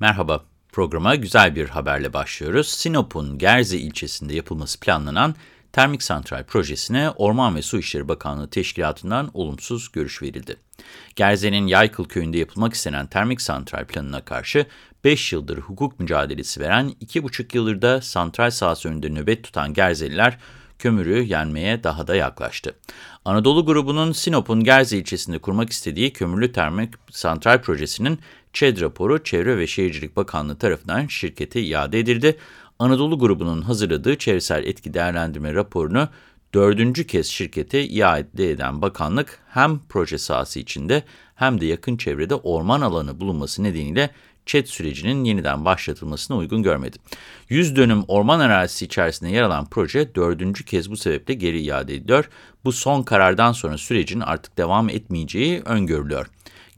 Merhaba, programa güzel bir haberle başlıyoruz. Sinop'un Gerze ilçesinde yapılması planlanan termik santral projesine Orman ve Su İşleri Bakanlığı Teşkilatı'ndan olumsuz görüş verildi. Gerze'nin Yaykıl köyünde yapılmak istenen termik santral planına karşı 5 yıldır hukuk mücadelesi veren, 2,5 yıldır da santral sahası önünde nöbet tutan Gerzeliler, kömürü yenmeye daha da yaklaştı. Anadolu grubunun Sinop'un Gerze ilçesinde kurmak istediği kömürlü termik santral projesinin ÇED raporu Çevre ve Şehircilik Bakanlığı tarafından şirkete iade edildi. Anadolu grubunun hazırladığı çevresel etki değerlendirme raporunu dördüncü kez şirkete iade eden bakanlık hem proje sahası içinde hem de yakın çevrede orman alanı bulunması nedeniyle ÇED sürecinin yeniden başlatılmasına uygun görmedi. 100 dönüm orman arazisi içerisinde yer alan proje dördüncü kez bu sebeple geri iade ediliyor. Bu son karardan sonra sürecin artık devam etmeyeceği öngörülüyor.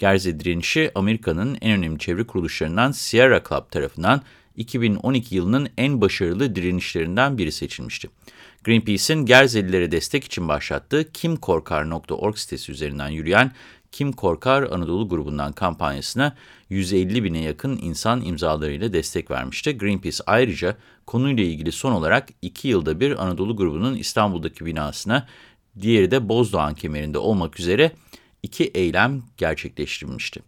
Gerze direnişi Amerika'nın en önemli çevre kuruluşlarından Sierra Club tarafından 2012 yılının en başarılı direnişlerinden biri seçilmişti. Greenpeace'in Gerzelilere destek için başlattığı kimkorkar.org sitesi üzerinden yürüyen Kim Korkar Anadolu grubundan kampanyasına 150 bine yakın insan imzalarıyla destek vermişti. Greenpeace ayrıca konuyla ilgili son olarak 2 yılda bir Anadolu grubunun İstanbul'daki binasına, diğeri de Bozdoğan kemerinde olmak üzere iki eylem gerçekleştirilmişti.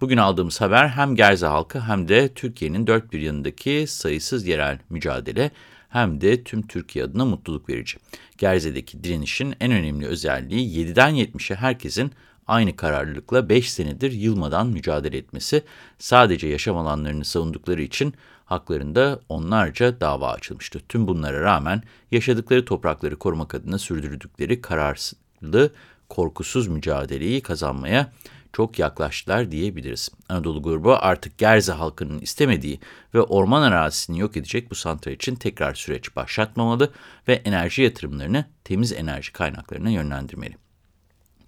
Bugün aldığımız haber hem Gerze halkı hem de Türkiye'nin dört bir yanındaki sayısız yerel mücadele hem de tüm Türkiye adına mutluluk verici. Gerze'deki direnişin en önemli özelliği 7'den 70'e herkesin aynı kararlılıkla 5 senedir yılmadan mücadele etmesi, sadece yaşam alanlarını savundukları için haklarında onlarca dava açılmıştı. Tüm bunlara rağmen yaşadıkları toprakları korumak adına sürdürdükleri kararlı, korkusuz mücadeleyi kazanmaya çok yaklaştılar diyebiliriz. Anadolu grubu artık Gerze halkının istemediği ve orman arazisini yok edecek bu santral için tekrar süreç başlatmamalı ve enerji yatırımlarını temiz enerji kaynaklarına yönlendirmeli.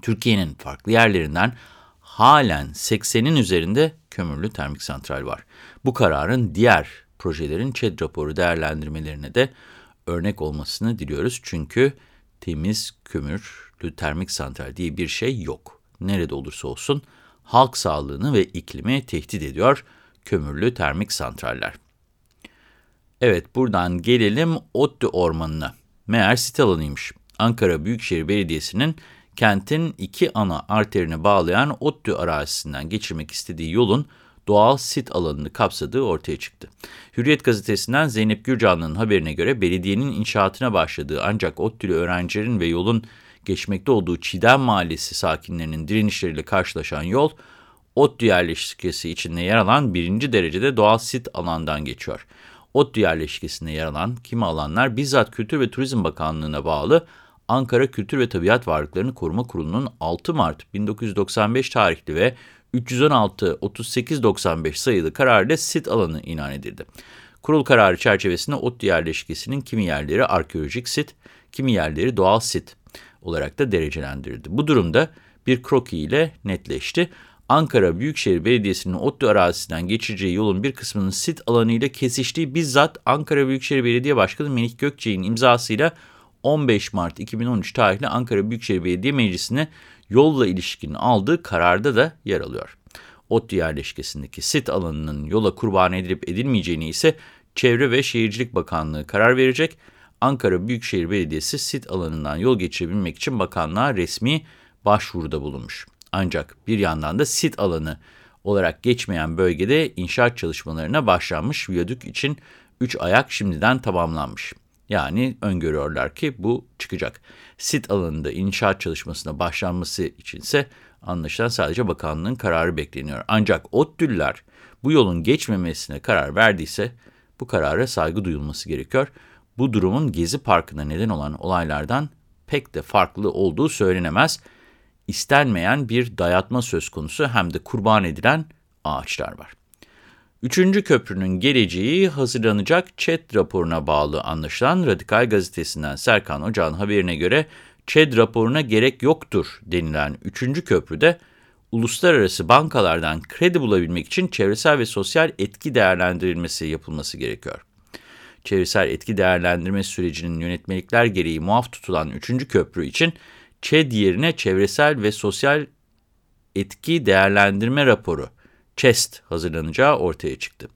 Türkiye'nin farklı yerlerinden halen 80'in üzerinde kömürlü termik santral var. Bu kararın diğer projelerin ÇED raporu değerlendirmelerine de örnek olmasını diliyoruz. Çünkü temiz kömürlü termik santral diye bir şey yok. Nerede olursa olsun halk sağlığını ve iklimi tehdit ediyor kömürlü termik santraller. Evet buradan gelelim ODTÜ Ormanı'na. Meğer sit alanıymış. Ankara Büyükşehir Belediyesi'nin kentin iki ana arterini bağlayan ODTÜ arazisinden geçirmek istediği yolun doğal sit alanını kapsadığı ortaya çıktı. Hürriyet gazetesinden Zeynep Gürcanlı'nın haberine göre belediyenin inşaatına başladığı ancak ODTÜ'lü öğrencilerin ve yolun geçmekte olduğu Çiğdem Mahallesi sakinlerinin direnişleriyle karşılaşan yol, ODTÜ yerleşkesi içinde yer alan birinci derecede doğal sit alandan geçiyor. ODTÜ yerleşkesinde yer alan kimi alanlar bizzat Kültür ve Turizm Bakanlığı'na bağlı Ankara Kültür ve Tabiat Varlıklarını Koruma Kurulu'nun 6 Mart 1995 tarihli ve 316-3895 sayılı kararıyla sit alanı ilan edildi. Kurul kararı çerçevesinde ODTÜ yerleşkesinin kimi yerleri arkeolojik sit, kimi yerleri doğal sit olarak da derecelendirildi. Bu durumda bir kroki ile netleşti. Ankara Büyükşehir Belediyesi'nin ODTÜ arazisinden geçireceği yolun bir kısmının sit alanı ile kesiştiği bizzat Ankara Büyükşehir Belediye Başkanı Melik Gökçe'nin imzasıyla 15 Mart 2013 tarihli Ankara Büyükşehir Belediye Meclisi'ne yolla ilişkin aldığı kararda da yer alıyor. ODTÜ yerleşkesindeki sit alanının yola kurban edilip edilmeyeceğini ise Çevre ve Şehircilik Bakanlığı karar verecek. Ankara Büyükşehir Belediyesi sit alanından yol geçirebilmek için bakanlığa resmi başvuruda bulunmuş. Ancak bir yandan da sit alanı olarak geçmeyen bölgede inşaat çalışmalarına başlanmış viyadük için 3 ayak şimdiden tamamlanmış. Yani öngörüyorlar ki bu çıkacak. Sit alanında inşaat çalışmasına başlanması içinse anlaşılan sadece bakanlığın kararı bekleniyor. Ancak ODTÜ'lüler bu yolun geçmemesine karar verdiyse bu karara saygı duyulması gerekiyor. Bu durumun Gezi Parkı'na neden olan olaylardan pek de farklı olduğu söylenemez. İstenmeyen bir dayatma söz konusu hem de kurban edilen ağaçlar var. Üçüncü köprünün geleceği hazırlanacak ÇED raporuna bağlı anlaşılan Radikal Gazetesi'nden Serkan Ocağ'ın haberine göre ÇED raporuna gerek yoktur denilen üçüncü köprüde uluslararası bankalardan kredi bulabilmek için çevresel ve sosyal etki değerlendirilmesi yapılması gerekiyor. Çevresel etki değerlendirme sürecinin yönetmelikler gereği muaf tutulan üçüncü köprü için ÇED yerine çevresel ve sosyal etki değerlendirme raporu chest hazırlanacağı ortaya çıktı.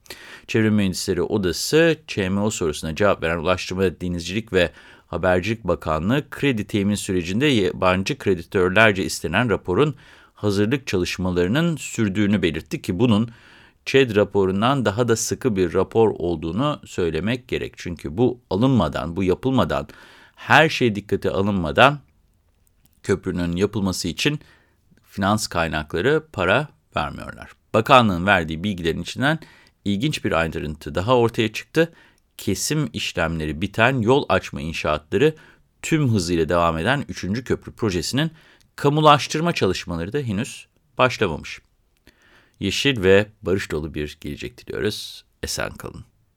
Çevre Mühendisleri Odası, ÇMO sorusuna cevap veren Ulaştırma, Denizcilik ve Habercilik Bakanlığı, kredi temin sürecinde yabancı kreditörlerce istenen raporun hazırlık çalışmalarının sürdüğünü belirtti ki bunun ÇED raporundan daha da sıkı bir rapor olduğunu söylemek gerek. Çünkü bu alınmadan, bu yapılmadan, her şey dikkate alınmadan köprünün yapılması için finans kaynakları para vermiyorlar. Bakanlığın verdiği bilgilerin içinden ilginç bir ayrıntı daha ortaya çıktı. Kesim işlemleri biten yol açma inşaatları tüm hızıyla devam eden 3. köprü projesinin kamulaştırma çalışmaları da henüz başlamamış. Yeşil ve barış dolu bir gelecek diliyoruz. Esen kalın.